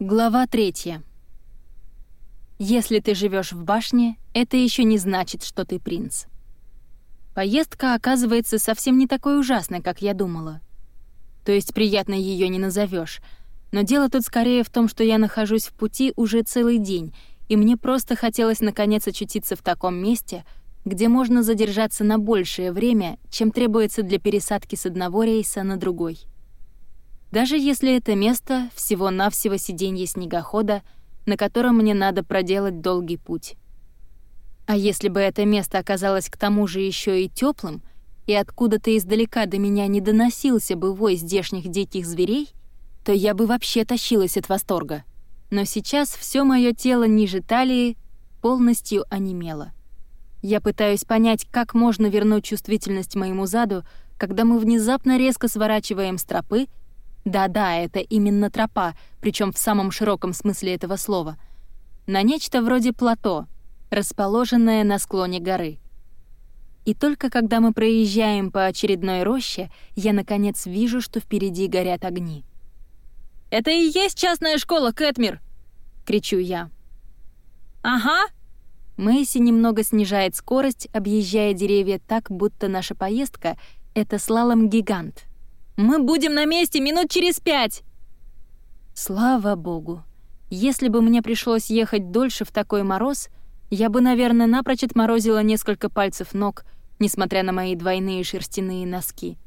Глава третья. Если ты живешь в башне, это еще не значит, что ты принц. Поездка оказывается совсем не такой ужасной, как я думала. То есть приятно ее не назовешь, но дело тут скорее в том, что я нахожусь в пути уже целый день, и мне просто хотелось наконец очутиться в таком месте, где можно задержаться на большее время, чем требуется для пересадки с одного рейса на другой даже если это место всего-навсего сиденье снегохода, на котором мне надо проделать долгий путь. А если бы это место оказалось к тому же еще и теплым, и откуда-то издалека до меня не доносился бы вой здешних диких зверей, то я бы вообще тащилась от восторга. Но сейчас все мое тело ниже талии полностью онемело. Я пытаюсь понять, как можно вернуть чувствительность моему заду, когда мы внезапно резко сворачиваем с тропы да-да, это именно тропа, причем в самом широком смысле этого слова. На нечто вроде плато, расположенное на склоне горы. И только когда мы проезжаем по очередной роще, я наконец вижу, что впереди горят огни. «Это и есть частная школа, Кэтмир!» — кричу я. «Ага!» Мэйси немного снижает скорость, объезжая деревья так, будто наша поездка — это слалом-гигант. Мы будем на месте минут через пять!» Слава богу. Если бы мне пришлось ехать дольше в такой мороз, я бы, наверное, напрочь отморозила несколько пальцев ног, несмотря на мои двойные шерстяные носки.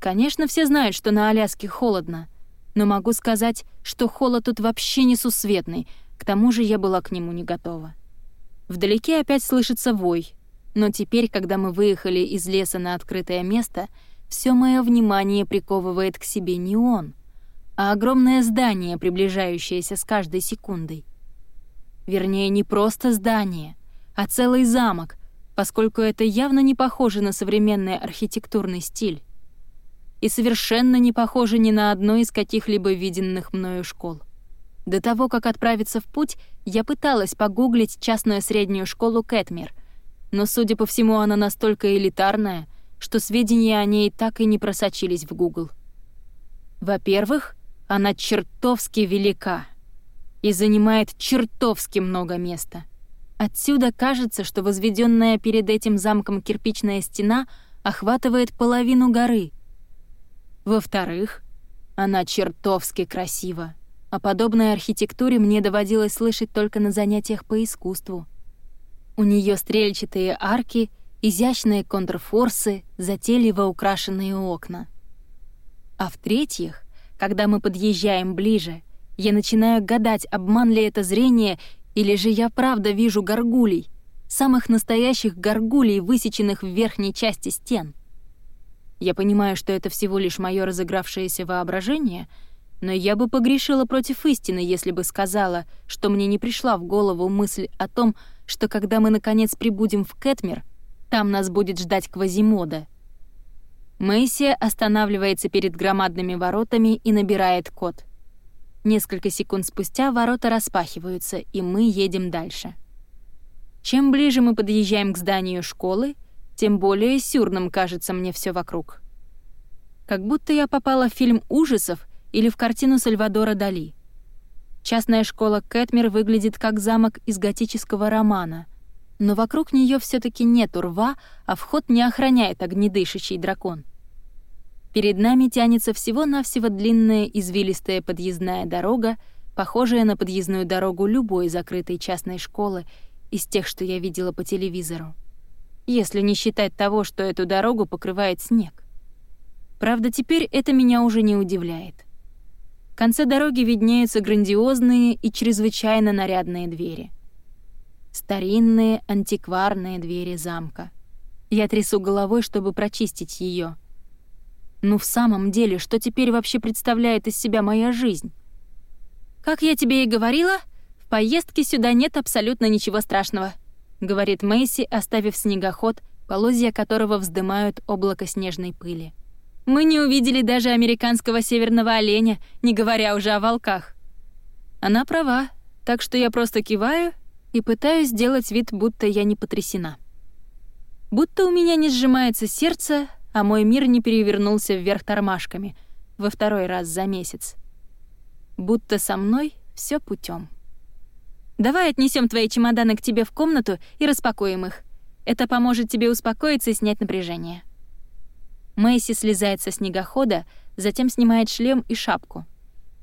Конечно, все знают, что на Аляске холодно, но могу сказать, что холод тут вообще несусветный, к тому же я была к нему не готова. Вдалеке опять слышится вой, но теперь, когда мы выехали из леса на открытое место — все мое внимание приковывает к себе не он, а огромное здание, приближающееся с каждой секундой. Вернее, не просто здание, а целый замок, поскольку это явно не похоже на современный архитектурный стиль. И совершенно не похоже ни на одну из каких-либо виденных мною школ. До того, как отправиться в путь, я пыталась погуглить частную среднюю школу Кэтмир, но, судя по всему, она настолько элитарная, что сведения о ней так и не просочились в Google. Во-первых, она чертовски велика и занимает чертовски много места. Отсюда кажется, что возведенная перед этим замком кирпичная стена охватывает половину горы. Во-вторых, она чертовски красива. О подобной архитектуре мне доводилось слышать только на занятиях по искусству. У нее стрельчатые арки — изящные контрфорсы, затейливо украшенные окна. А в-третьих, когда мы подъезжаем ближе, я начинаю гадать, обман ли это зрение, или же я правда вижу горгулей, самых настоящих горгулей, высеченных в верхней части стен. Я понимаю, что это всего лишь мое разыгравшееся воображение, но я бы погрешила против истины, если бы сказала, что мне не пришла в голову мысль о том, что когда мы наконец прибудем в Кэтмер — там нас будет ждать Квазимода. Мэйси останавливается перед громадными воротами и набирает код. Несколько секунд спустя ворота распахиваются, и мы едем дальше. Чем ближе мы подъезжаем к зданию школы, тем более сюрным кажется мне все вокруг. Как будто я попала в фильм ужасов или в картину Сальвадора Дали. Частная школа Кэтмер выглядит как замок из готического романа — но вокруг нее все таки нет рва, а вход не охраняет огнедышащий дракон. Перед нами тянется всего-навсего длинная извилистая подъездная дорога, похожая на подъездную дорогу любой закрытой частной школы из тех, что я видела по телевизору. Если не считать того, что эту дорогу покрывает снег. Правда, теперь это меня уже не удивляет. В конце дороги виднеются грандиозные и чрезвычайно нарядные двери — Старинные антикварные двери замка. Я трясу головой, чтобы прочистить ее. Ну в самом деле, что теперь вообще представляет из себя моя жизнь? «Как я тебе и говорила, в поездке сюда нет абсолютно ничего страшного», — говорит Мэйси, оставив снегоход, полозья которого вздымают облако снежной пыли. «Мы не увидели даже американского северного оленя, не говоря уже о волках». Она права, так что я просто киваю и пытаюсь сделать вид, будто я не потрясена. Будто у меня не сжимается сердце, а мой мир не перевернулся вверх тормашками во второй раз за месяц. будто со мной все путем. «Давай отнесем твои чемоданы к тебе в комнату и распакуем их. Это поможет тебе успокоиться и снять напряжение». Мэйси слезает со снегохода, затем снимает шлем и шапку.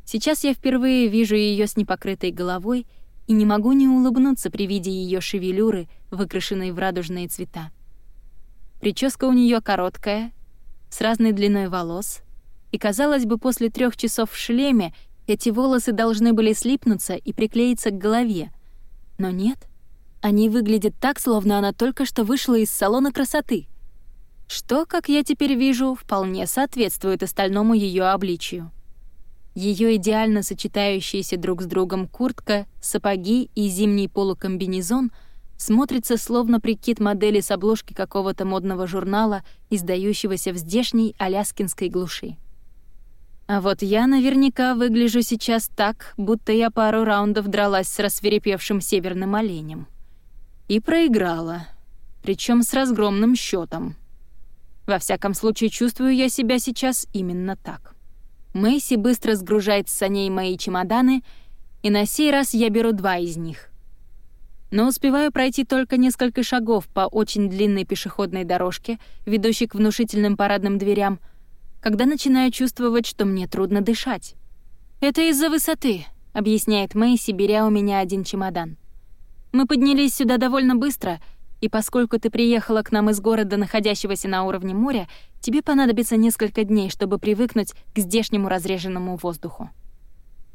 Сейчас я впервые вижу ее с непокрытой головой и не могу не улыбнуться при виде ее шевелюры, выкрашенной в радужные цвета. Прическа у нее короткая, с разной длиной волос, и, казалось бы, после трех часов в шлеме эти волосы должны были слипнуться и приклеиться к голове. Но нет, они выглядят так, словно она только что вышла из салона красоты — что, как я теперь вижу, вполне соответствует остальному ее обличию. Ее идеально сочетающиеся друг с другом куртка, сапоги и зимний полукомбинезон смотрятся словно прикид модели с обложки какого-то модного журнала, издающегося в здешней аляскинской глуши. А вот я наверняка выгляжу сейчас так, будто я пару раундов дралась с рассверепевшим северным оленем. И проиграла, причем с разгромным счетом. Во всяком случае, чувствую я себя сейчас именно так. Мэйси быстро сгружает с саней мои чемоданы, и на сей раз я беру два из них. Но успеваю пройти только несколько шагов по очень длинной пешеходной дорожке, ведущей к внушительным парадным дверям, когда начинаю чувствовать, что мне трудно дышать. «Это из-за высоты», — объясняет Мэйси, беря у меня один чемодан. «Мы поднялись сюда довольно быстро — и поскольку ты приехала к нам из города, находящегося на уровне моря, тебе понадобится несколько дней, чтобы привыкнуть к здешнему разреженному воздуху.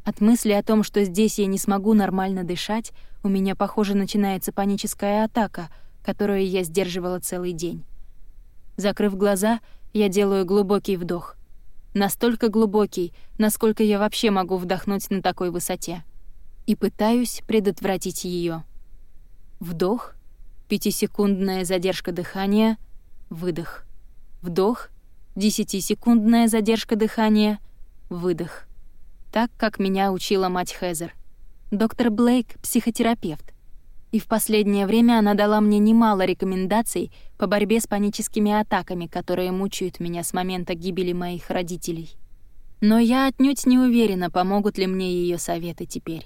От мысли о том, что здесь я не смогу нормально дышать, у меня, похоже, начинается паническая атака, которую я сдерживала целый день. Закрыв глаза, я делаю глубокий вдох. Настолько глубокий, насколько я вообще могу вдохнуть на такой высоте. И пытаюсь предотвратить ее. Вдох — Пятисекундная задержка дыхания, выдох. Вдох, десятисекундная задержка дыхания, выдох. Так, как меня учила мать Хезер. Доктор Блейк — психотерапевт. И в последнее время она дала мне немало рекомендаций по борьбе с паническими атаками, которые мучают меня с момента гибели моих родителей. Но я отнюдь не уверена, помогут ли мне ее советы теперь.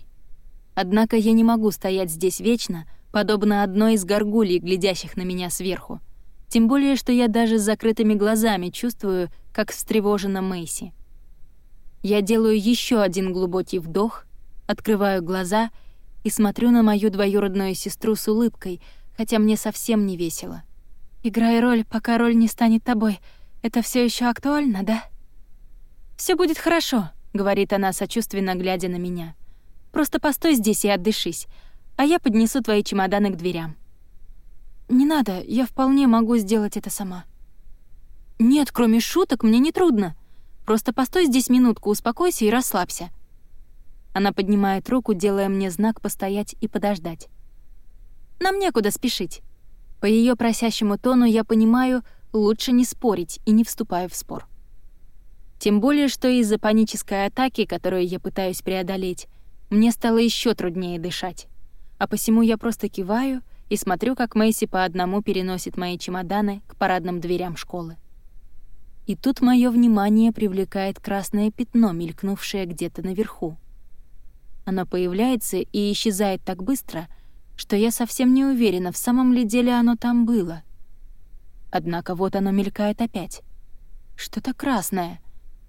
Однако я не могу стоять здесь вечно — подобно одной из горгулей, глядящих на меня сверху. Тем более, что я даже с закрытыми глазами чувствую, как встревожена Мэйси. Я делаю еще один глубокий вдох, открываю глаза и смотрю на мою двоюродную сестру с улыбкой, хотя мне совсем не весело. «Играй роль, пока роль не станет тобой. Это все еще актуально, да?» Все будет хорошо», — говорит она, сочувственно глядя на меня. «Просто постой здесь и отдышись а я поднесу твои чемоданы к дверям». «Не надо, я вполне могу сделать это сама». «Нет, кроме шуток, мне не трудно. Просто постой здесь минутку, успокойся и расслабься». Она поднимает руку, делая мне знак постоять и подождать. «Нам некуда спешить». По ее просящему тону я понимаю, лучше не спорить и не вступаю в спор. Тем более, что из-за панической атаки, которую я пытаюсь преодолеть, мне стало еще труднее дышать а посему я просто киваю и смотрю, как Мэйси по одному переносит мои чемоданы к парадным дверям школы. И тут мое внимание привлекает красное пятно, мелькнувшее где-то наверху. Оно появляется и исчезает так быстро, что я совсем не уверена, в самом ли деле оно там было. Однако вот оно мелькает опять. Что-то красное,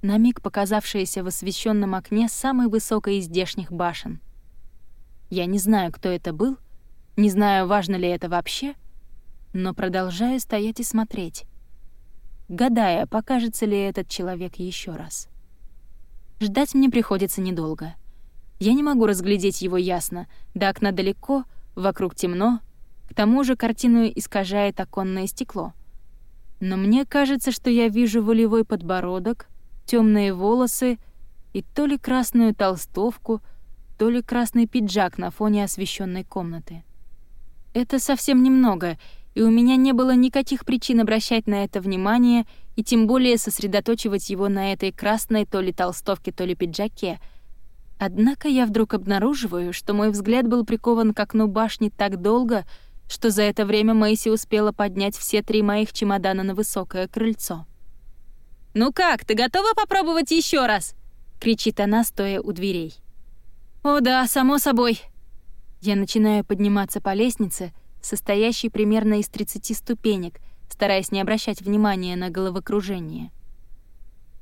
на миг показавшееся в освещенном окне самой высокой из здешних башен — я не знаю, кто это был, не знаю, важно ли это вообще, но продолжаю стоять и смотреть, гадая, покажется ли этот человек еще раз. Ждать мне приходится недолго. Я не могу разглядеть его ясно, до окна далеко, вокруг темно, к тому же картину искажает оконное стекло. Но мне кажется, что я вижу волевой подбородок, темные волосы и то ли красную толстовку — то ли красный пиджак на фоне освещенной комнаты. Это совсем немного, и у меня не было никаких причин обращать на это внимание и тем более сосредоточивать его на этой красной то ли толстовке, то ли пиджаке. Однако я вдруг обнаруживаю, что мой взгляд был прикован к окну башни так долго, что за это время Мэйси успела поднять все три моих чемодана на высокое крыльцо. «Ну как, ты готова попробовать еще раз?» — кричит она, стоя у дверей. «О да, само собой!» Я начинаю подниматься по лестнице, состоящей примерно из 30 ступенек, стараясь не обращать внимания на головокружение.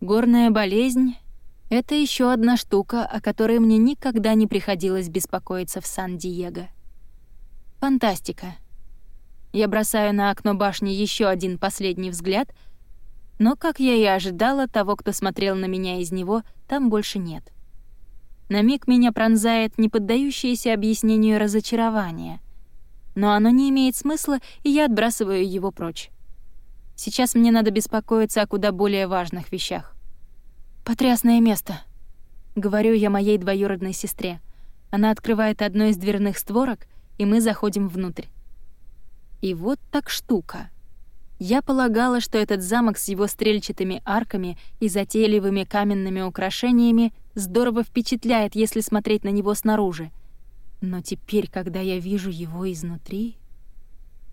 Горная болезнь — это еще одна штука, о которой мне никогда не приходилось беспокоиться в Сан-Диего. Фантастика. Я бросаю на окно башни еще один последний взгляд, но, как я и ожидала, того, кто смотрел на меня из него, там больше нет. На миг меня пронзает неподдающееся объяснению разочарование. Но оно не имеет смысла, и я отбрасываю его прочь. Сейчас мне надо беспокоиться о куда более важных вещах. «Потрясное место», — говорю я моей двоюродной сестре. Она открывает одну из дверных створок, и мы заходим внутрь. И вот так штука — я полагала, что этот замок с его стрельчатыми арками и затейливыми каменными украшениями здорово впечатляет, если смотреть на него снаружи. Но теперь, когда я вижу его изнутри...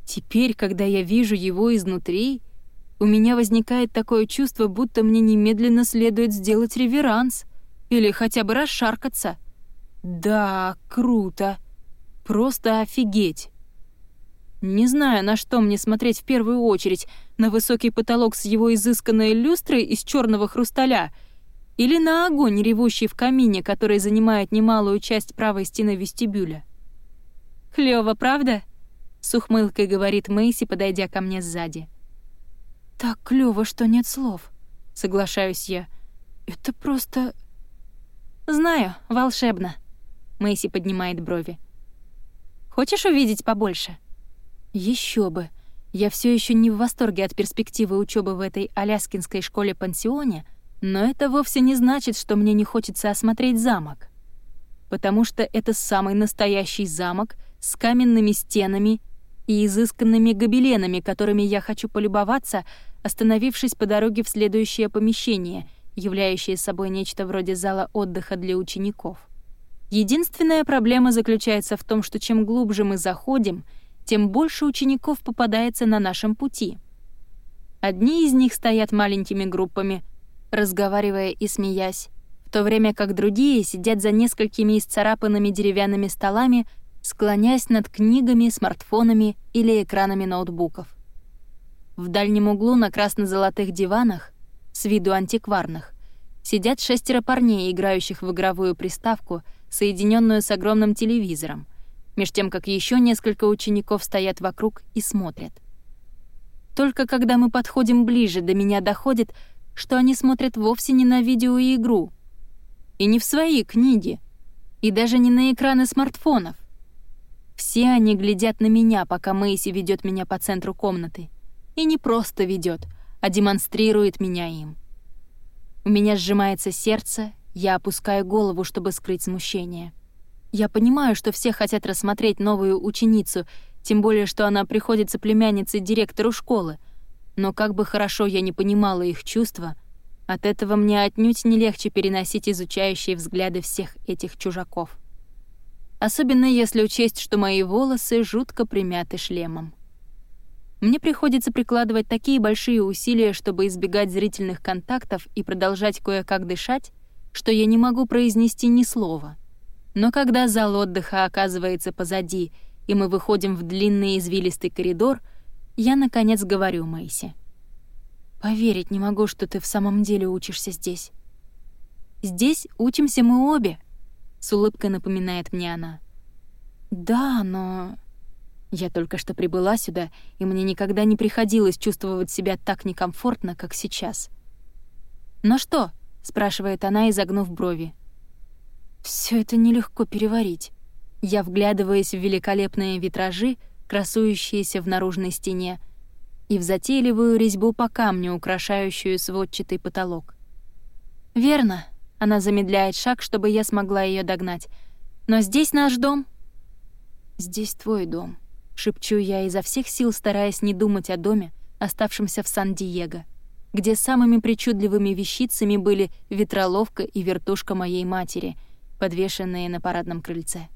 Теперь, когда я вижу его изнутри, у меня возникает такое чувство, будто мне немедленно следует сделать реверанс или хотя бы расшаркаться. Да, круто. Просто офигеть. Не знаю, на что мне смотреть в первую очередь, на высокий потолок с его изысканной люстрой из черного хрусталя или на огонь, ревущий в камине, который занимает немалую часть правой стены вестибюля. «Клёво, правда?» — с ухмылкой говорит Мэйси, подойдя ко мне сзади. «Так клёво, что нет слов», — соглашаюсь я. «Это просто...» «Знаю, волшебно», — Мэйси поднимает брови. «Хочешь увидеть побольше?» Еще бы. Я все еще не в восторге от перспективы учебы в этой аляскинской школе-пансионе, но это вовсе не значит, что мне не хочется осмотреть замок. Потому что это самый настоящий замок с каменными стенами и изысканными гобеленами, которыми я хочу полюбоваться, остановившись по дороге в следующее помещение, являющее собой нечто вроде зала отдыха для учеников. Единственная проблема заключается в том, что чем глубже мы заходим — тем больше учеников попадается на нашем пути. Одни из них стоят маленькими группами, разговаривая и смеясь, в то время как другие сидят за несколькими исцарапанными деревянными столами, склоняясь над книгами, смартфонами или экранами ноутбуков. В дальнем углу на красно-золотых диванах, с виду антикварных, сидят шестеро парней, играющих в игровую приставку, соединенную с огромным телевизором — меж тем как еще несколько учеников стоят вокруг и смотрят. Только когда мы подходим ближе, до меня доходит, что они смотрят вовсе не на видеоигру, и не в свои книги, и даже не на экраны смартфонов. Все они глядят на меня, пока Мэйси ведет меня по центру комнаты. И не просто ведет, а демонстрирует меня им. У меня сжимается сердце, я опускаю голову, чтобы скрыть смущение. Я понимаю, что все хотят рассмотреть новую ученицу, тем более, что она приходится племянницей директору школы. Но как бы хорошо я не понимала их чувства, от этого мне отнюдь не легче переносить изучающие взгляды всех этих чужаков. Особенно если учесть, что мои волосы жутко примяты шлемом. Мне приходится прикладывать такие большие усилия, чтобы избегать зрительных контактов и продолжать кое-как дышать, что я не могу произнести ни слова — но когда зал отдыха оказывается позади, и мы выходим в длинный извилистый коридор, я, наконец, говорю Мэйси. «Поверить не могу, что ты в самом деле учишься здесь». «Здесь учимся мы обе», — с улыбкой напоминает мне она. «Да, но...» Я только что прибыла сюда, и мне никогда не приходилось чувствовать себя так некомфортно, как сейчас. «Но что?» — спрашивает она, изогнув брови. Все это нелегко переварить. Я вглядываюсь в великолепные витражи, красующиеся в наружной стене, и в затейливую резьбу по камню, украшающую сводчатый потолок. «Верно», — она замедляет шаг, чтобы я смогла ее догнать. «Но здесь наш дом». «Здесь твой дом», — шепчу я изо всех сил, стараясь не думать о доме, оставшемся в Сан-Диего, где самыми причудливыми вещицами были ветроловка и вертушка моей матери — подвешенные на парадном крыльце.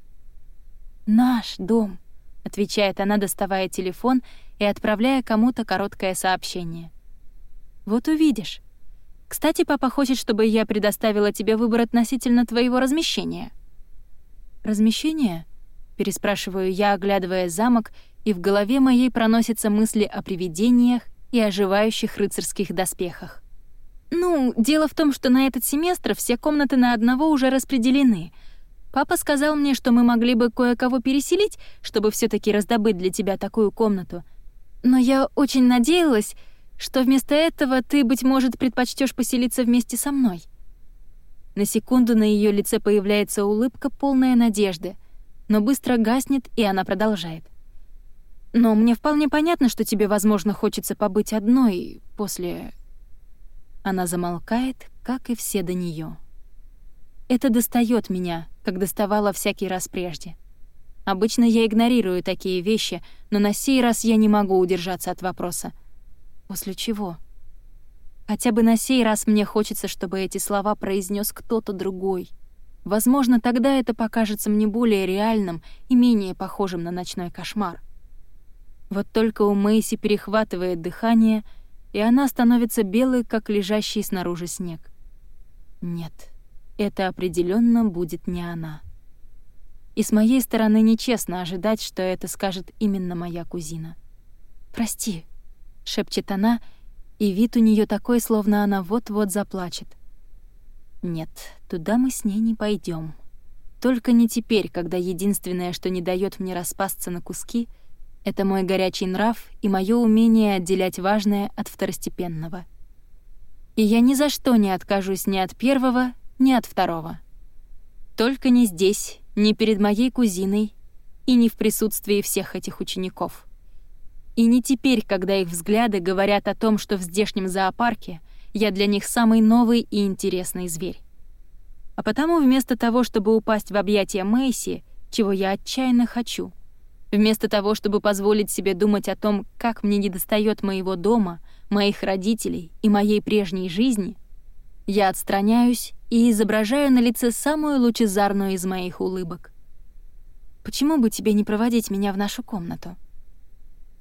«Наш дом», — отвечает она, доставая телефон и отправляя кому-то короткое сообщение. «Вот увидишь. Кстати, папа хочет, чтобы я предоставила тебе выбор относительно твоего размещения». «Размещение?» — переспрашиваю я, оглядывая замок, и в голове моей проносятся мысли о привидениях и оживающих рыцарских доспехах. «Ну, дело в том, что на этот семестр все комнаты на одного уже распределены. Папа сказал мне, что мы могли бы кое-кого переселить, чтобы все таки раздобыть для тебя такую комнату. Но я очень надеялась, что вместо этого ты, быть может, предпочтешь поселиться вместе со мной». На секунду на ее лице появляется улыбка, полная надежды, но быстро гаснет, и она продолжает. «Но мне вполне понятно, что тебе, возможно, хочется побыть одной после...» Она замолкает, как и все до нее. Это достает меня, как доставала всякий раз прежде. Обычно я игнорирую такие вещи, но на сей раз я не могу удержаться от вопроса — После чего? Хотя бы на сей раз мне хочется, чтобы эти слова произнес кто-то другой. Возможно, тогда это покажется мне более реальным и менее похожим на ночной кошмар. Вот только у Мэйси перехватывает дыхание, и она становится белой, как лежащий снаружи снег. Нет, это определенно будет не она. И с моей стороны нечестно ожидать, что это скажет именно моя кузина. «Прости», шепчет она, и вид у нее такой, словно она вот-вот заплачет. Нет, туда мы с ней не пойдем. Только не теперь, когда единственное, что не дает мне распасться на куски, это мой горячий нрав и мое умение отделять важное от второстепенного. И я ни за что не откажусь ни от первого, ни от второго. Только не здесь, не перед моей кузиной и не в присутствии всех этих учеников. И не теперь, когда их взгляды говорят о том, что в здешнем зоопарке я для них самый новый и интересный зверь. А потому вместо того, чтобы упасть в объятия Мэйси, чего я отчаянно хочу, вместо того, чтобы позволить себе думать о том, как мне недостает моего дома, моих родителей и моей прежней жизни, я отстраняюсь и изображаю на лице самую лучезарную из моих улыбок. «Почему бы тебе не проводить меня в нашу комнату?»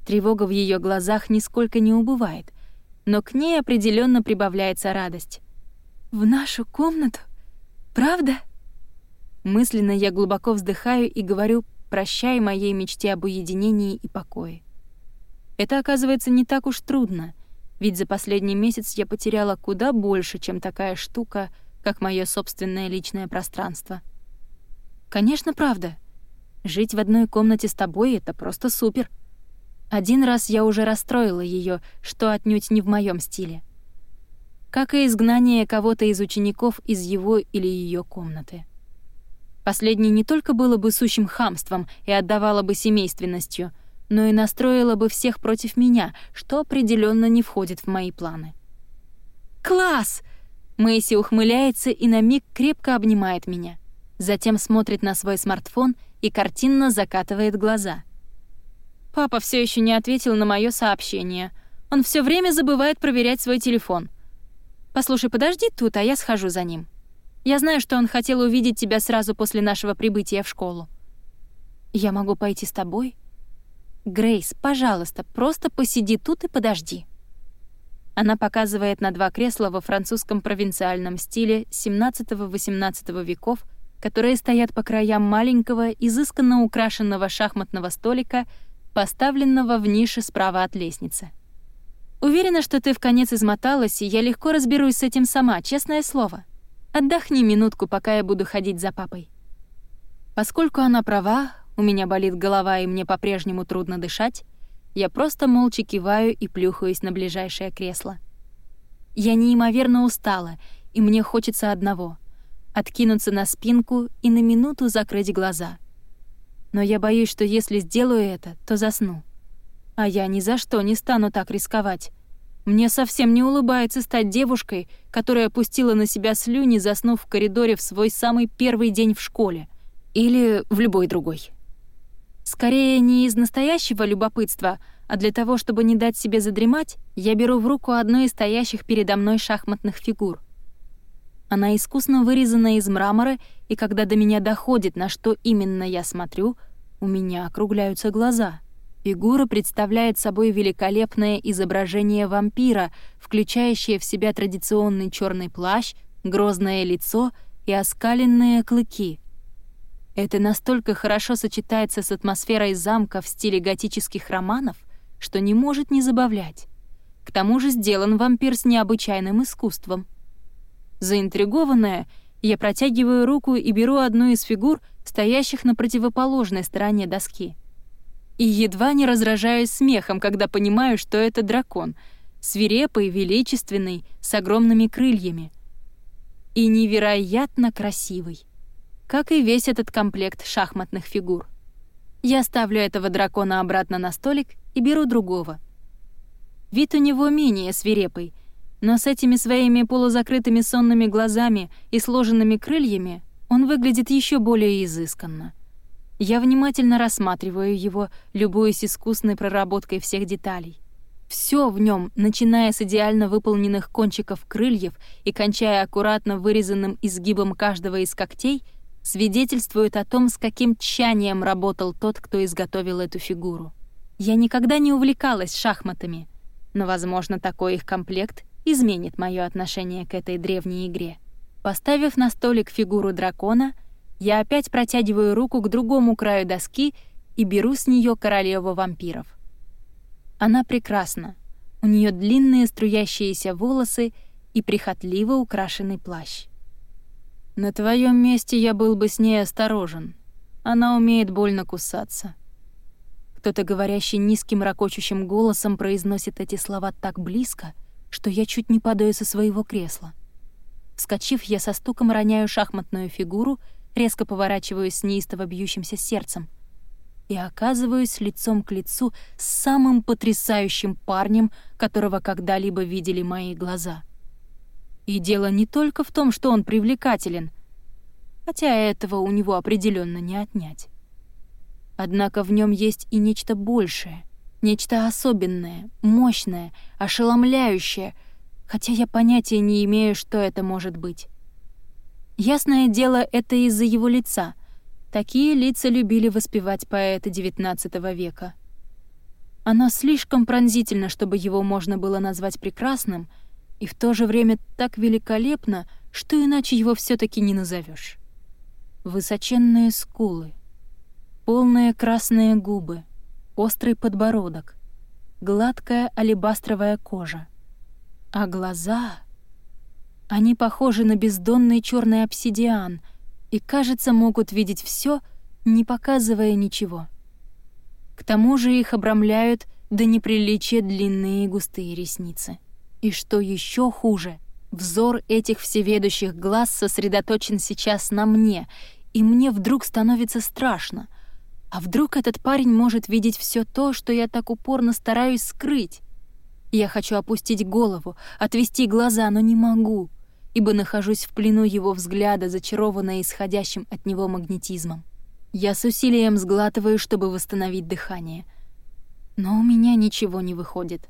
Тревога в ее глазах нисколько не убывает, но к ней определенно прибавляется радость. «В нашу комнату? Правда?» Мысленно я глубоко вздыхаю и говорю «прощай моей мечте об уединении и покое». Это оказывается не так уж трудно, ведь за последний месяц я потеряла куда больше, чем такая штука, как мое собственное личное пространство. Конечно, правда. Жить в одной комнате с тобой — это просто супер. Один раз я уже расстроила ее, что отнюдь не в моем стиле. Как и изгнание кого-то из учеников из его или ее комнаты. Последнее не только было бы сущим хамством и отдавало бы семейственностью, но и настроило бы всех против меня, что определенно не входит в мои планы. «Класс!» Мэйси ухмыляется и на миг крепко обнимает меня. Затем смотрит на свой смартфон и картинно закатывает глаза. Папа все еще не ответил на мое сообщение. Он все время забывает проверять свой телефон. Послушай, подожди тут, а я схожу за ним. Я знаю, что он хотел увидеть тебя сразу после нашего прибытия в школу. Я могу пойти с тобой? Грейс, пожалуйста, просто посиди тут и подожди. Она показывает на два кресла во французском провинциальном стиле 17-18 веков, которые стоят по краям маленького, изысканно украшенного шахматного столика — поставленного в нише справа от лестницы. Уверена, что ты в конец измоталась, и я легко разберусь с этим сама, честное слово. Отдохни минутку, пока я буду ходить за папой. Поскольку она права, у меня болит голова и мне по-прежнему трудно дышать, я просто молча киваю и плюхаюсь на ближайшее кресло. Я неимоверно устала, и мне хочется одного — откинуться на спинку и на минуту закрыть глаза — но я боюсь, что если сделаю это, то засну. А я ни за что не стану так рисковать. Мне совсем не улыбается стать девушкой, которая пустила на себя слюни, заснув в коридоре в свой самый первый день в школе. Или в любой другой. Скорее, не из настоящего любопытства, а для того, чтобы не дать себе задремать, я беру в руку одну из стоящих передо мной шахматных фигур. Она искусно вырезана из мрамора, и когда до меня доходит, на что именно я смотрю, у меня округляются глаза. Фигура представляет собой великолепное изображение вампира, включающее в себя традиционный черный плащ, грозное лицо и оскаленные клыки. Это настолько хорошо сочетается с атмосферой замка в стиле готических романов, что не может не забавлять. К тому же сделан вампир с необычайным искусством. Заинтригованная, я протягиваю руку и беру одну из фигур, стоящих на противоположной стороне доски. И едва не разражаюсь смехом, когда понимаю, что это дракон, свирепый, величественный, с огромными крыльями. И невероятно красивый. Как и весь этот комплект шахматных фигур. Я ставлю этого дракона обратно на столик и беру другого. Вид у него менее свирепый, но с этими своими полузакрытыми сонными глазами и сложенными крыльями он выглядит еще более изысканно. Я внимательно рассматриваю его, любуясь искусной проработкой всех деталей. Все в нем, начиная с идеально выполненных кончиков крыльев и кончая аккуратно вырезанным изгибом каждого из когтей, свидетельствует о том, с каким тщанием работал тот, кто изготовил эту фигуру. Я никогда не увлекалась шахматами, но, возможно, такой их комплект изменит мое отношение к этой древней игре. Поставив на столик фигуру дракона, я опять протягиваю руку к другому краю доски и беру с нее королеву вампиров. Она прекрасна. У нее длинные струящиеся волосы и прихотливо украшенный плащ. На твоем месте я был бы с ней осторожен. Она умеет больно кусаться. Кто-то, говорящий низким ракочущим голосом, произносит эти слова так близко, что я чуть не падаю со своего кресла. Вскочив, я со стуком роняю шахматную фигуру, резко поворачиваюсь с неистово бьющимся сердцем и оказываюсь лицом к лицу с самым потрясающим парнем, которого когда-либо видели мои глаза. И дело не только в том, что он привлекателен, хотя этого у него определенно не отнять. Однако в нем есть и нечто большее, нечто особенное, мощное, ошеломляющее, хотя я понятия не имею, что это может быть. Ясное дело, это из-за его лица. Такие лица любили воспевать поэты XIX века. Оно слишком пронзительно, чтобы его можно было назвать прекрасным, и в то же время так великолепно, что иначе его все таки не назовешь. Высоченные скулы, Полные красные губы, острый подбородок, гладкая алебастровая кожа. А глаза... Они похожи на бездонный черный обсидиан и, кажется, могут видеть все, не показывая ничего. К тому же их обрамляют до неприличия длинные и густые ресницы. И что еще хуже, взор этих всеведущих глаз сосредоточен сейчас на мне, и мне вдруг становится страшно — а вдруг этот парень может видеть все то, что я так упорно стараюсь скрыть? Я хочу опустить голову, отвести глаза, но не могу, ибо нахожусь в плену его взгляда, зачарованная исходящим от него магнетизмом. Я с усилием сглатываю, чтобы восстановить дыхание. Но у меня ничего не выходит.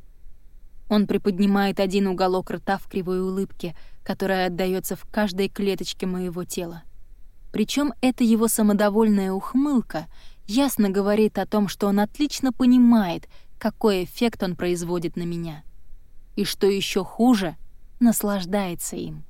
Он приподнимает один уголок рта в кривой улыбке, которая отдаётся в каждой клеточке моего тела. Причем это его самодовольная ухмылка ясно говорит о том, что он отлично понимает, какой эффект он производит на меня. И что еще хуже, наслаждается им.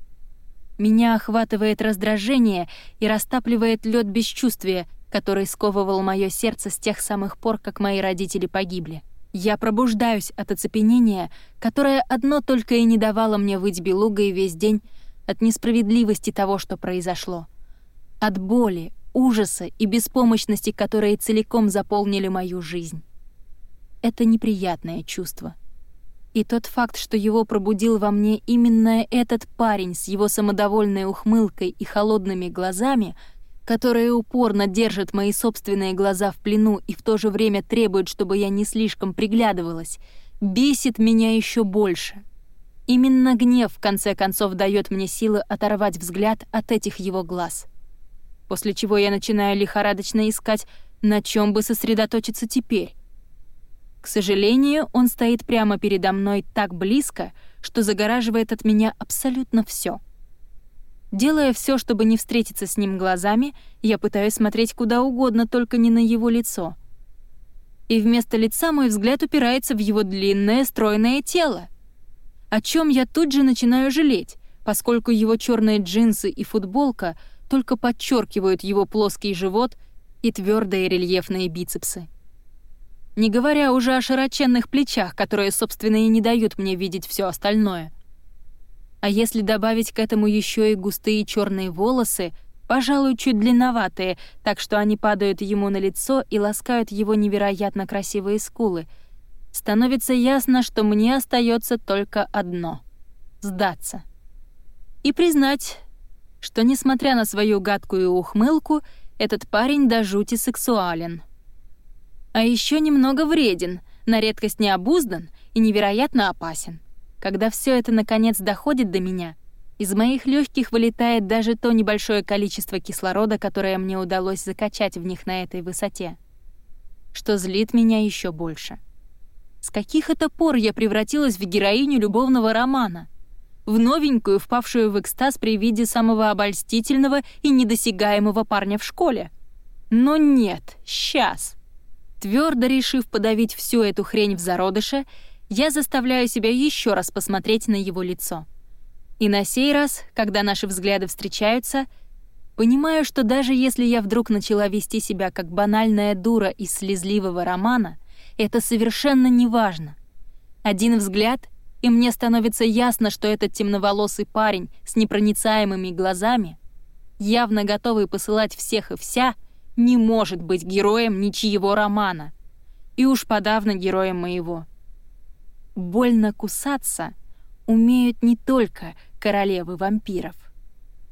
Меня охватывает раздражение и растапливает лед бесчувствия, который сковывал мое сердце с тех самых пор, как мои родители погибли. Я пробуждаюсь от оцепенения, которое одно только и не давало мне выть белугой весь день от несправедливости того, что произошло. От боли, ужаса и беспомощности, которые целиком заполнили мою жизнь. Это неприятное чувство. И тот факт, что его пробудил во мне именно этот парень с его самодовольной ухмылкой и холодными глазами, которые упорно держат мои собственные глаза в плену и в то же время требуют, чтобы я не слишком приглядывалась, бесит меня еще больше. Именно гнев, в конце концов, дает мне силы оторвать взгляд от этих его глаз — после чего я начинаю лихорадочно искать, на чем бы сосредоточиться теперь. К сожалению, он стоит прямо передо мной так близко, что загораживает от меня абсолютно все. Делая все, чтобы не встретиться с ним глазами, я пытаюсь смотреть куда угодно, только не на его лицо. и вместо лица мой взгляд упирается в его длинное стройное тело. О чем я тут же начинаю жалеть, поскольку его черные джинсы и футболка только подчеркивают его плоский живот и твердые рельефные бицепсы. Не говоря уже о широченных плечах, которые, собственно, и не дают мне видеть все остальное. А если добавить к этому еще и густые черные волосы, пожалуй, чуть длинноватые, так что они падают ему на лицо и ласкают его невероятно красивые скулы, становится ясно, что мне остается только одно — сдаться. И признать, что, несмотря на свою гадкую ухмылку, этот парень до жути сексуален — а еще немного вреден, на редкость необуздан и невероятно опасен. Когда все это наконец доходит до меня, из моих легких вылетает даже то небольшое количество кислорода, которое мне удалось закачать в них на этой высоте, что злит меня еще больше. С каких это пор я превратилась в героиню любовного романа? В новенькую, впавшую в экстаз при виде самого обольстительного и недосягаемого парня в школе? Но нет, сейчас. Твердо решив подавить всю эту хрень в зародыше, я заставляю себя еще раз посмотреть на его лицо. И на сей раз, когда наши взгляды встречаются, понимаю, что даже если я вдруг начала вести себя как банальная дура из слезливого романа, это совершенно не важно. Один взгляд, и мне становится ясно, что этот темноволосый парень с непроницаемыми глазами, явно готовый посылать всех и вся — не может быть героем ничьего романа. И уж подавно героем моего. Больно кусаться умеют не только королевы вампиров.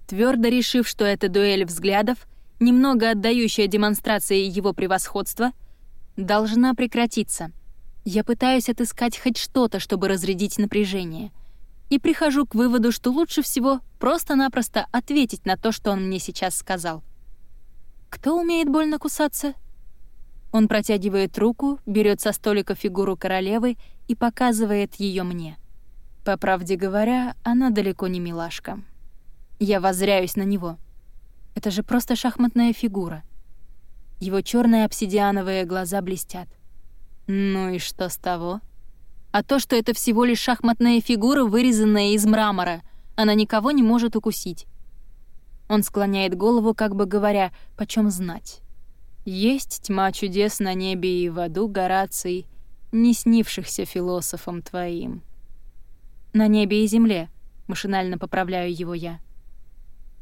Твердо решив, что это дуэль взглядов, немного отдающая демонстрации его превосходства, должна прекратиться. Я пытаюсь отыскать хоть что-то, чтобы разрядить напряжение. И прихожу к выводу, что лучше всего просто-напросто ответить на то, что он мне сейчас сказал — кто умеет больно кусаться? Он протягивает руку, берет со столика фигуру королевы и показывает ее мне. По правде говоря, она далеко не милашка. Я воззряюсь на него. Это же просто шахматная фигура. Его черные обсидиановые глаза блестят. Ну и что с того? А то, что это всего лишь шахматная фигура, вырезанная из мрамора, она никого не может укусить. Он склоняет голову, как бы говоря, почем знать. Есть тьма чудес на небе и в аду, Гораций, не снившихся философом твоим. На небе и земле, машинально поправляю его я.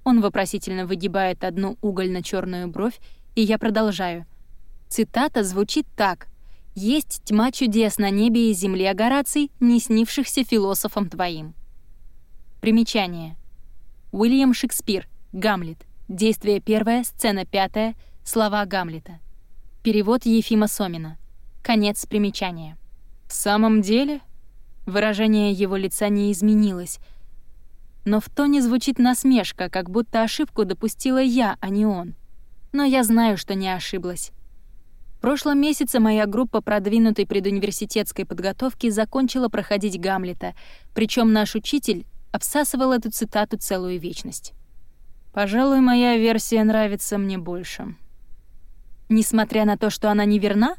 Он вопросительно выгибает одну угольно черную бровь, и я продолжаю. Цитата звучит так. «Есть тьма чудес на небе и земле, Гораций, не снившихся философом твоим». Примечание. Уильям Шекспир, Гамлет. Действие первое, сцена пятая, слова Гамлета. Перевод Ефима Сомина. Конец примечания. В самом деле, выражение его лица не изменилось, но в тоне звучит насмешка, как будто ошибку допустила я, а не он. Но я знаю, что не ошиблась. В прошлом месяце моя группа продвинутой предуниверситетской подготовки закончила проходить Гамлета, причем наш учитель обсасывал эту цитату целую вечность. Пожалуй, моя версия нравится мне больше. Несмотря на то, что она неверна,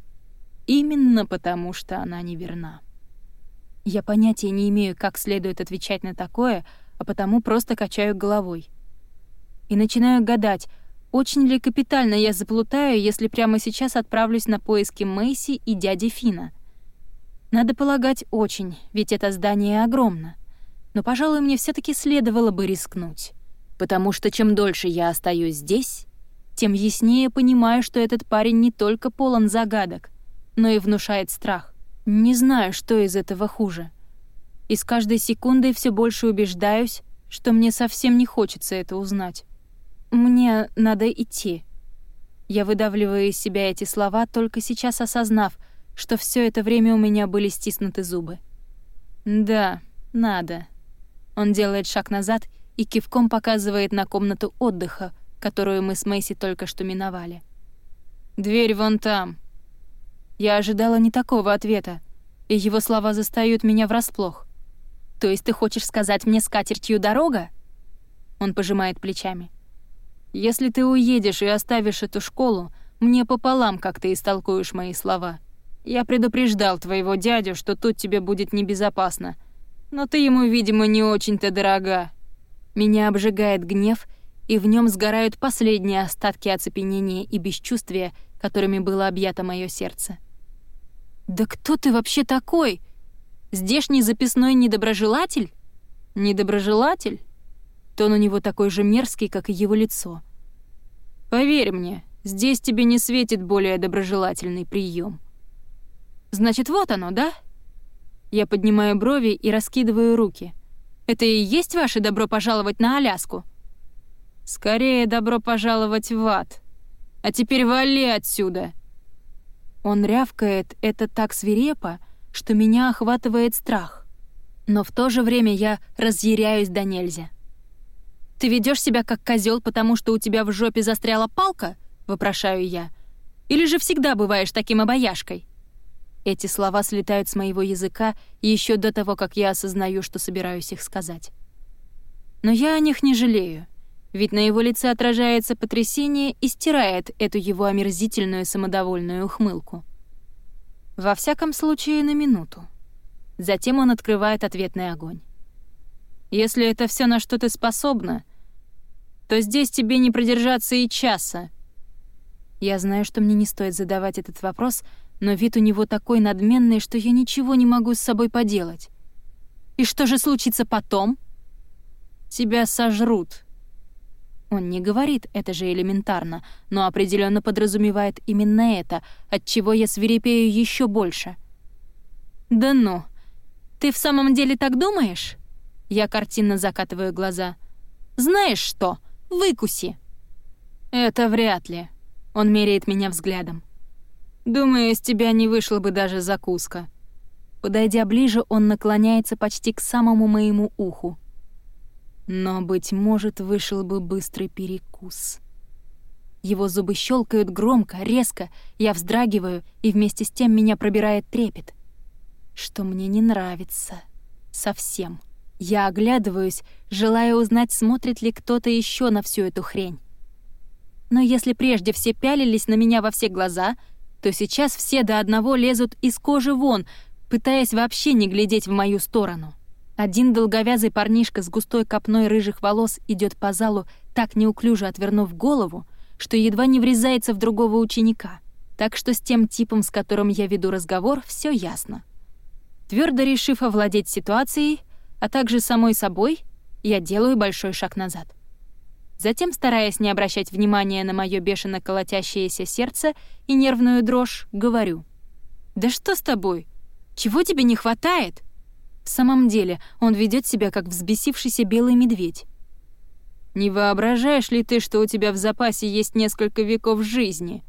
именно потому, что она неверна. Я понятия не имею, как следует отвечать на такое, а потому просто качаю головой. И начинаю гадать, очень ли капитально я заплутаю, если прямо сейчас отправлюсь на поиски Мэйси и дяди Фина. Надо полагать, очень, ведь это здание огромно. Но, пожалуй, мне все таки следовало бы рискнуть потому что чем дольше я остаюсь здесь, тем яснее понимаю, что этот парень не только полон загадок, но и внушает страх. Не знаю, что из этого хуже. И с каждой секундой все больше убеждаюсь, что мне совсем не хочется это узнать. Мне надо идти. Я выдавливаю из себя эти слова, только сейчас осознав, что все это время у меня были стиснуты зубы. «Да, надо». Он делает шаг назад и кивком показывает на комнату отдыха, которую мы с Мэйси только что миновали. «Дверь вон там». Я ожидала не такого ответа, и его слова застают меня врасплох. «То есть ты хочешь сказать мне скатертью дорога?» Он пожимает плечами. «Если ты уедешь и оставишь эту школу, мне пополам, как ты истолкуешь мои слова. Я предупреждал твоего дядю, что тут тебе будет небезопасно. Но ты ему, видимо, не очень-то дорога. Меня обжигает гнев, и в нем сгорают последние остатки оцепенения и бесчувствия, которыми было объято мое сердце. «Да кто ты вообще такой? Здешний записной недоброжелатель?» «Недоброжелатель?» Тон у него такой же мерзкий, как и его лицо. «Поверь мне, здесь тебе не светит более доброжелательный прием. «Значит, вот оно, да?» Я поднимаю брови и раскидываю руки. «Это и есть ваше добро пожаловать на Аляску?» «Скорее добро пожаловать в ад. А теперь вали отсюда!» Он рявкает это так свирепо, что меня охватывает страх. Но в то же время я разъяряюсь до нельзя. «Ты ведешь себя как козел, потому что у тебя в жопе застряла палка?» — вопрошаю я. «Или же всегда бываешь таким обаяшкой?» Эти слова слетают с моего языка еще до того, как я осознаю, что собираюсь их сказать. Но я о них не жалею, ведь на его лице отражается потрясение и стирает эту его омерзительную самодовольную ухмылку. Во всяком случае, на минуту. Затем он открывает ответный огонь. «Если это все, на что ты способна, то здесь тебе не продержаться и часа». Я знаю, что мне не стоит задавать этот вопрос, но вид у него такой надменный, что я ничего не могу с собой поделать. «И что же случится потом?» «Тебя сожрут». Он не говорит, это же элементарно, но определенно подразумевает именно это, от чего я свирепею еще больше. «Да ну! Ты в самом деле так думаешь?» Я картинно закатываю глаза. «Знаешь что? Выкуси!» «Это вряд ли», — он меряет меня взглядом. Думаю, из тебя не вышла бы даже закуска». Подойдя ближе, он наклоняется почти к самому моему уху. Но, быть может, вышел бы быстрый перекус. Его зубы щелкают громко, резко, я вздрагиваю, и вместе с тем меня пробирает трепет. Что мне не нравится. Совсем. Я оглядываюсь, желая узнать, смотрит ли кто-то еще на всю эту хрень. Но если прежде все пялились на меня во все глаза — то сейчас все до одного лезут из кожи вон, пытаясь вообще не глядеть в мою сторону. Один долговязый парнишка с густой копной рыжих волос идет по залу, так неуклюже отвернув голову, что едва не врезается в другого ученика. Так что с тем типом, с которым я веду разговор, все ясно. Твердо решив овладеть ситуацией, а также самой собой, я делаю большой шаг назад. Затем, стараясь не обращать внимания на мое бешено колотящееся сердце и нервную дрожь, говорю. «Да что с тобой? Чего тебе не хватает?» В самом деле, он ведет себя как взбесившийся белый медведь. «Не воображаешь ли ты, что у тебя в запасе есть несколько веков жизни?»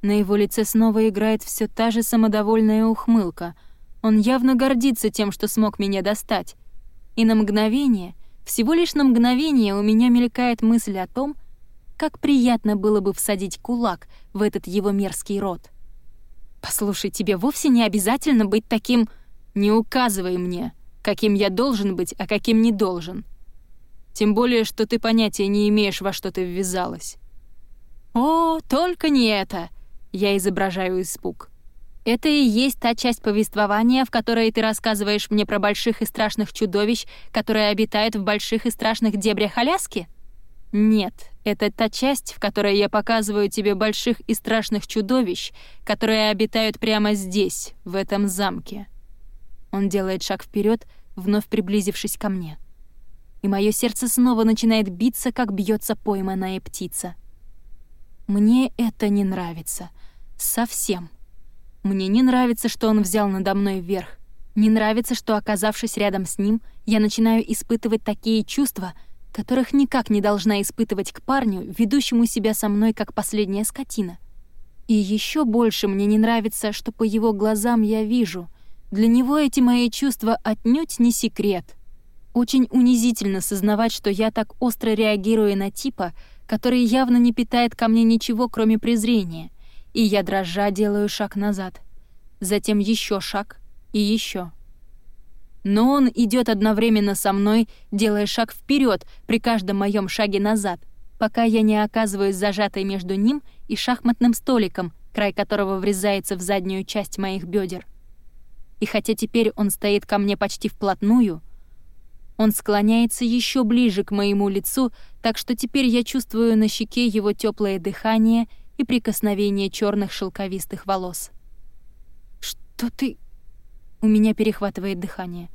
На его лице снова играет все та же самодовольная ухмылка. Он явно гордится тем, что смог меня достать. И на мгновение — всего лишь на мгновение у меня мелькает мысль о том, как приятно было бы всадить кулак в этот его мерзкий рот. «Послушай, тебе вовсе не обязательно быть таким... Не указывай мне, каким я должен быть, а каким не должен. Тем более, что ты понятия не имеешь, во что ты ввязалась». «О, только не это!» — я изображаю испуг. Это и есть та часть повествования, в которой ты рассказываешь мне про больших и страшных чудовищ, которые обитают в больших и страшных дебрях Аляски? Нет, это та часть, в которой я показываю тебе больших и страшных чудовищ, которые обитают прямо здесь, в этом замке. Он делает шаг вперед, вновь приблизившись ко мне. И мое сердце снова начинает биться, как бьется пойманная птица. Мне это не нравится. Совсем. Мне не нравится, что он взял надо мной вверх. Не нравится, что, оказавшись рядом с ним, я начинаю испытывать такие чувства, которых никак не должна испытывать к парню, ведущему себя со мной как последняя скотина. И еще больше мне не нравится, что по его глазам я вижу. Для него эти мои чувства отнюдь не секрет. Очень унизительно сознавать, что я так остро реагирую на типа, который явно не питает ко мне ничего, кроме презрения — и я дрожа делаю шаг назад. Затем еще шаг и еще. Но он идет одновременно со мной, делая шаг вперед при каждом моем шаге назад, пока я не оказываюсь зажатой между ним и шахматным столиком, край которого врезается в заднюю часть моих бедер. И хотя теперь он стоит ко мне почти вплотную, он склоняется еще ближе к моему лицу, так что теперь я чувствую на щеке его теплое дыхание и прикосновение черных шелковистых волос. «Что ты...» У меня перехватывает дыхание.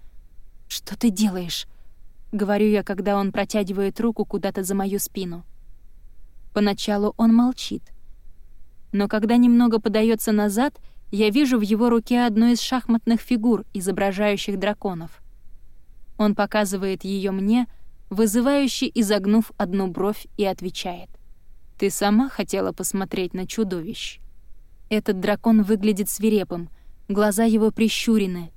«Что ты делаешь?» — говорю я, когда он протягивает руку куда-то за мою спину. Поначалу он молчит. Но когда немного подается назад, я вижу в его руке одну из шахматных фигур, изображающих драконов. Он показывает ее мне, вызывающе изогнув одну бровь, и отвечает. «Ты сама хотела посмотреть на чудовищ?» Этот дракон выглядит свирепым, глаза его прищурены,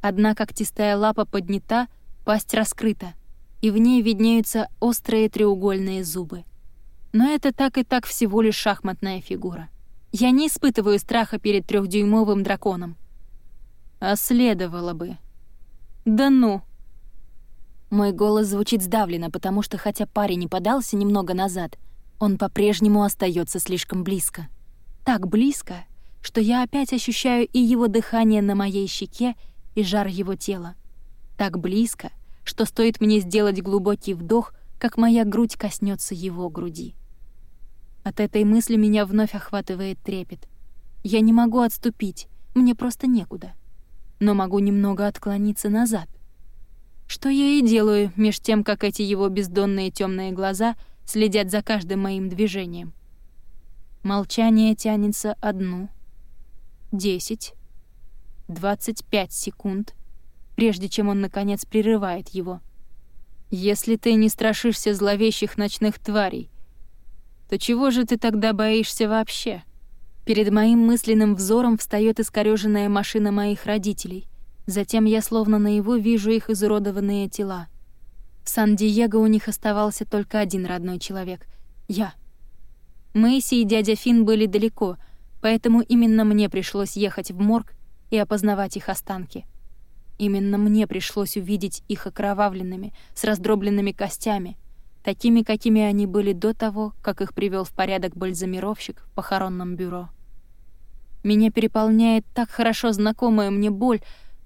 одна когтистая лапа поднята, пасть раскрыта, и в ней виднеются острые треугольные зубы. Но это так и так всего лишь шахматная фигура. Я не испытываю страха перед трехдюймовым драконом. А следовало бы. Да ну! Мой голос звучит сдавленно, потому что хотя парень не подался немного назад, он по-прежнему остается слишком близко. Так близко, что я опять ощущаю и его дыхание на моей щеке, и жар его тела. Так близко, что стоит мне сделать глубокий вдох, как моя грудь коснется его груди. От этой мысли меня вновь охватывает трепет. Я не могу отступить, мне просто некуда. Но могу немного отклониться назад. Что я и делаю, меж тем, как эти его бездонные темные глаза следят за каждым моим движением. Молчание тянется одну, десять, двадцать пять секунд, прежде чем он, наконец, прерывает его. «Если ты не страшишься зловещих ночных тварей, то чего же ты тогда боишься вообще? Перед моим мысленным взором встает искорёженная машина моих родителей. Затем я словно на его вижу их изуродованные тела. В Сан-Диего у них оставался только один родной человек — я. Мэйси и дядя Фин были далеко, поэтому именно мне пришлось ехать в морг и опознавать их останки. Именно мне пришлось увидеть их окровавленными, с раздробленными костями — такими, какими они были до того, как их привел в порядок бальзамировщик в похоронном бюро. Меня переполняет так хорошо знакомая мне боль,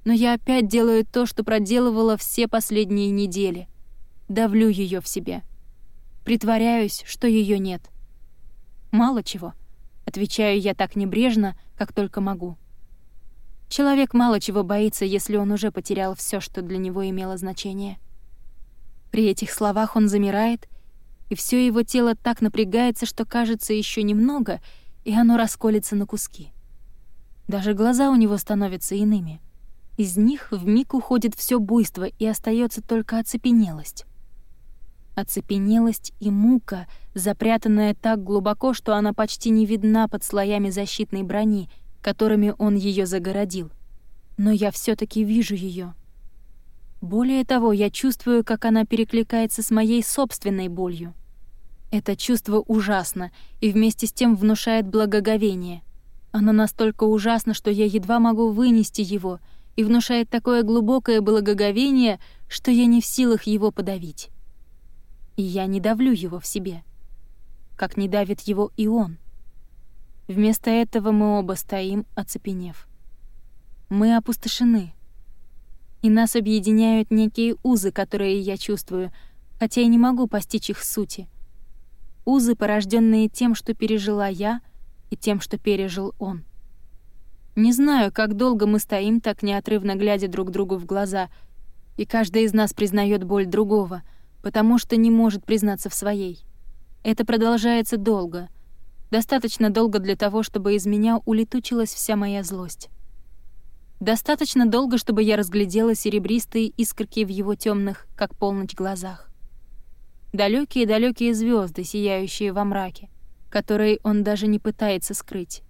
но я опять делаю то, что проделывала все последние недели. Давлю ее в себе. Притворяюсь, что ее нет. Мало чего. Отвечаю я так небрежно, как только могу. Человек мало чего боится, если он уже потерял все, что для него имело значение. При этих словах он замирает, и все его тело так напрягается, что кажется еще немного, и оно расколется на куски. Даже глаза у него становятся иными. Из них в миг уходит все буйство, и остается только оцепенелость. Оцепенелость и мука, запрятанная так глубоко, что она почти не видна под слоями защитной брони, которыми он ее загородил. Но я все таки вижу ее. Более того, я чувствую, как она перекликается с моей собственной болью. Это чувство ужасно и вместе с тем внушает благоговение. Оно настолько ужасно, что я едва могу вынести его, и внушает такое глубокое благоговение, что я не в силах его подавить. И я не давлю его в себе, как не давит его и он. Вместо этого мы оба стоим, оцепенев. Мы опустошены — и нас объединяют некие узы, которые я чувствую, хотя и не могу постичь их сути. Узы, порожденные тем, что пережила я, и тем, что пережил он. Не знаю, как долго мы стоим так неотрывно глядя друг другу в глаза, и каждый из нас признает боль другого, потому что не может признаться в своей. Это продолжается долго, достаточно долго для того, чтобы из меня улетучилась вся моя злость. Достаточно долго, чтобы я разглядела серебристые искорки в его темных, как полночь, глазах. Далекие-далекие звезды, сияющие во мраке, которые он даже не пытается скрыть.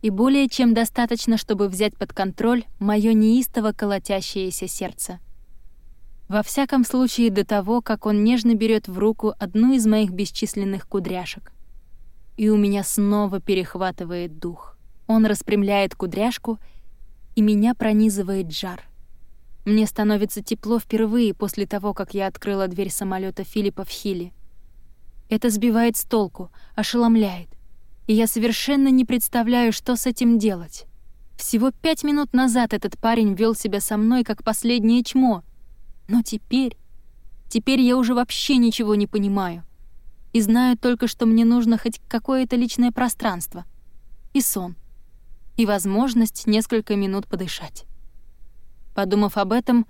И более чем достаточно, чтобы взять под контроль мое неистово колотящееся сердце. Во всяком случае, до того, как он нежно берет в руку одну из моих бесчисленных кудряшек. И у меня снова перехватывает дух. Он распрямляет кудряшку — и меня пронизывает жар. Мне становится тепло впервые после того, как я открыла дверь самолета Филиппа в Хиле. Это сбивает с толку, ошеломляет. и я совершенно не представляю, что с этим делать. Всего пять минут назад этот парень вел себя со мной как последнее чмо. Но теперь... Теперь я уже вообще ничего не понимаю. И знаю только, что мне нужно хоть какое-то личное пространство. И сон. И возможность несколько минут подышать. Подумав об этом,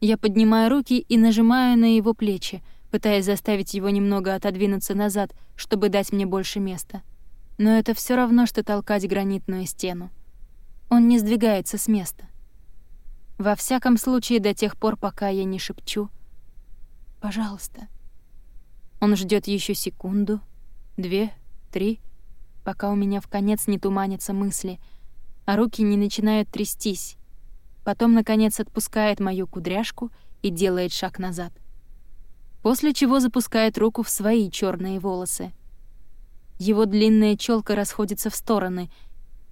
я поднимаю руки и нажимаю на его плечи, пытаясь заставить его немного отодвинуться назад, чтобы дать мне больше места. Но это все равно, что толкать гранитную стену. Он не сдвигается с места. Во всяком случае, до тех пор, пока я не шепчу «Пожалуйста». Он ждет еще секунду, две, три, пока у меня в конец не туманятся мысли, а руки не начинают трястись. Потом, наконец, отпускает мою кудряшку и делает шаг назад. После чего запускает руку в свои черные волосы. Его длинная челка расходится в стороны —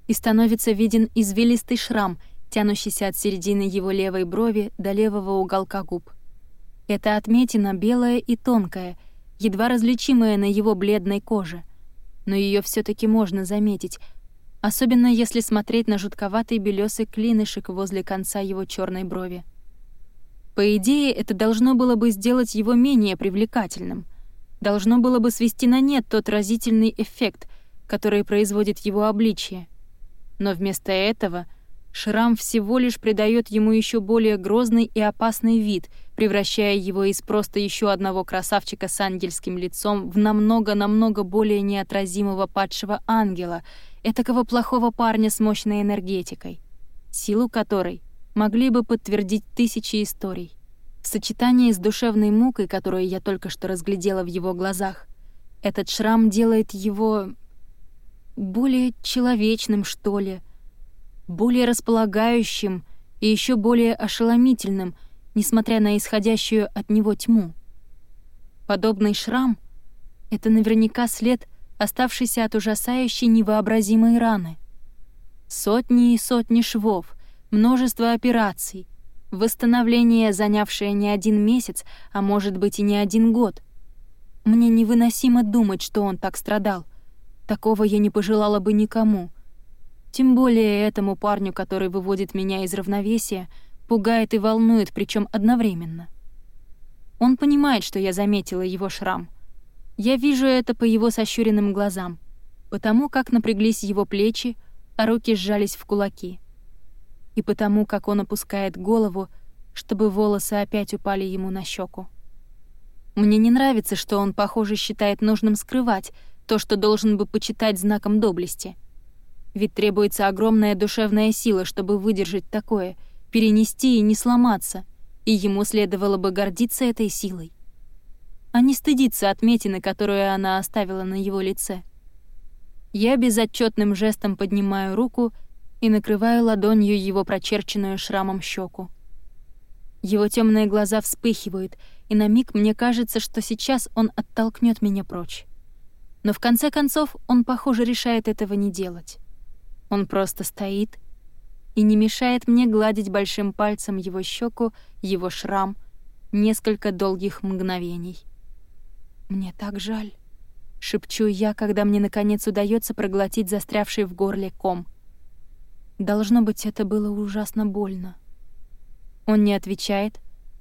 и становится виден извилистый шрам, тянущийся от середины его левой брови до левого уголка губ. Эта отметина белая и тонкая, едва различимая на его бледной коже, но ее все таки можно заметить, особенно если смотреть на жутковатый белесый клинышек возле конца его черной брови. По идее, это должно было бы сделать его менее привлекательным. Должно было бы свести на нет тот разительный эффект, который производит его обличье — но вместо этого шрам всего лишь придает ему еще более грозный и опасный вид, превращая его из просто еще одного красавчика с ангельским лицом в намного-намного более неотразимого падшего ангела, этакого плохого парня с мощной энергетикой, силу которой могли бы подтвердить тысячи историй. В сочетании с душевной мукой, которую я только что разглядела в его глазах, этот шрам делает его более человечным, что ли, более располагающим и еще более ошеломительным, несмотря на исходящую от него тьму. Подобный шрам — это наверняка след, оставшийся от ужасающей невообразимой раны. Сотни и сотни швов, множество операций, восстановление, занявшее не один месяц, а может быть и не один год. Мне невыносимо думать, что он так страдал — Такого я не пожелала бы никому. Тем более этому парню, который выводит меня из равновесия, пугает и волнует, причем одновременно. Он понимает, что я заметила его шрам. Я вижу это по его сощуренным глазам, потому как напряглись его плечи, а руки сжались в кулаки. И потому как он опускает голову, чтобы волосы опять упали ему на щеку. Мне не нравится, что он, похоже, считает нужным скрывать, то, что должен бы почитать знаком доблести. Ведь требуется огромная душевная сила, чтобы выдержать такое, перенести и не сломаться, и ему следовало бы гордиться этой силой. А не стыдиться отметины, которую она оставила на его лице. Я безотчетным жестом поднимаю руку и накрываю ладонью его прочерченную шрамом щеку. Его темные глаза вспыхивают, и на миг мне кажется, что сейчас он оттолкнет меня прочь. Но в конце концов он, похоже, решает этого не делать. Он просто стоит и не мешает мне гладить большим пальцем его щеку, его шрам, несколько долгих мгновений. «Мне так жаль», — шепчу я, когда мне наконец удается проглотить застрявший в горле ком. Должно быть, это было ужасно больно. Он не отвечает,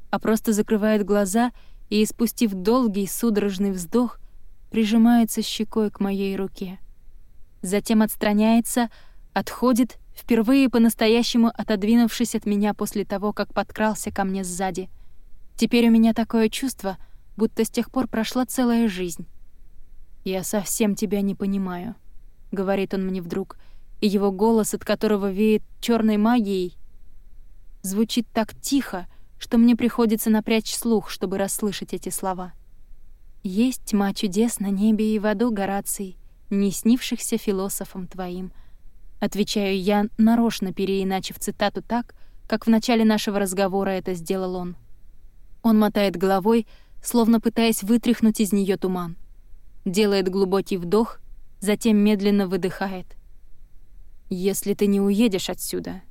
а просто закрывает глаза и, испустив долгий судорожный вздох, прижимается щекой к моей руке. Затем отстраняется, отходит, впервые по-настоящему отодвинувшись от меня после того, как подкрался ко мне сзади. Теперь у меня такое чувство, будто с тех пор прошла целая жизнь. «Я совсем тебя не понимаю», — говорит он мне вдруг, и его голос, от которого веет черной магией, звучит так тихо, что мне приходится напрячь слух, чтобы расслышать эти слова. Есть тьма чудес на небе и в аду, Гораций, не снившихся философом твоим. Отвечаю я, нарочно переиначив цитату так, как в начале нашего разговора это сделал он. Он мотает головой, словно пытаясь вытряхнуть из нее туман. Делает глубокий вдох, затем медленно выдыхает. «Если ты не уедешь отсюда...»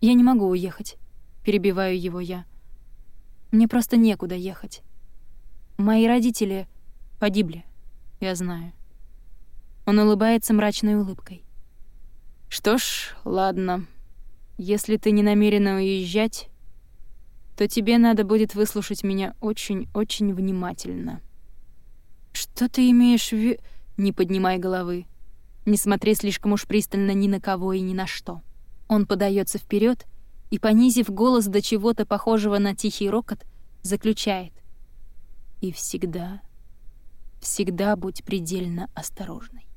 «Я не могу уехать», — перебиваю его я. «Мне просто некуда ехать». Мои родители погибли, я знаю. Он улыбается мрачной улыбкой. «Что ж, ладно. Если ты не намерена уезжать, то тебе надо будет выслушать меня очень-очень внимательно». «Что ты имеешь в виду?» «Не поднимай головы. Не смотри слишком уж пристально ни на кого и ни на что». Он подается вперед и, понизив голос до чего-то похожего на тихий рокот, заключает. «И всегда, всегда будь предельно осторожной».